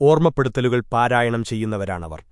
ഓർമ്മപ്പെടുത്തലുകൾ പാരായണം ചെയ്യുന്നവരാണവർ.